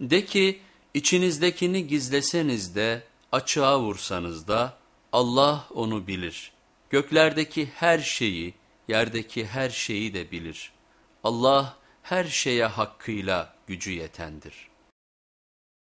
De ki içinizdekini gizleseniz de açığa vursanız da Allah onu bilir. Göklerdeki her şeyi, yerdeki her şeyi de bilir. Allah her şeye hakkıyla gücü yetendir.''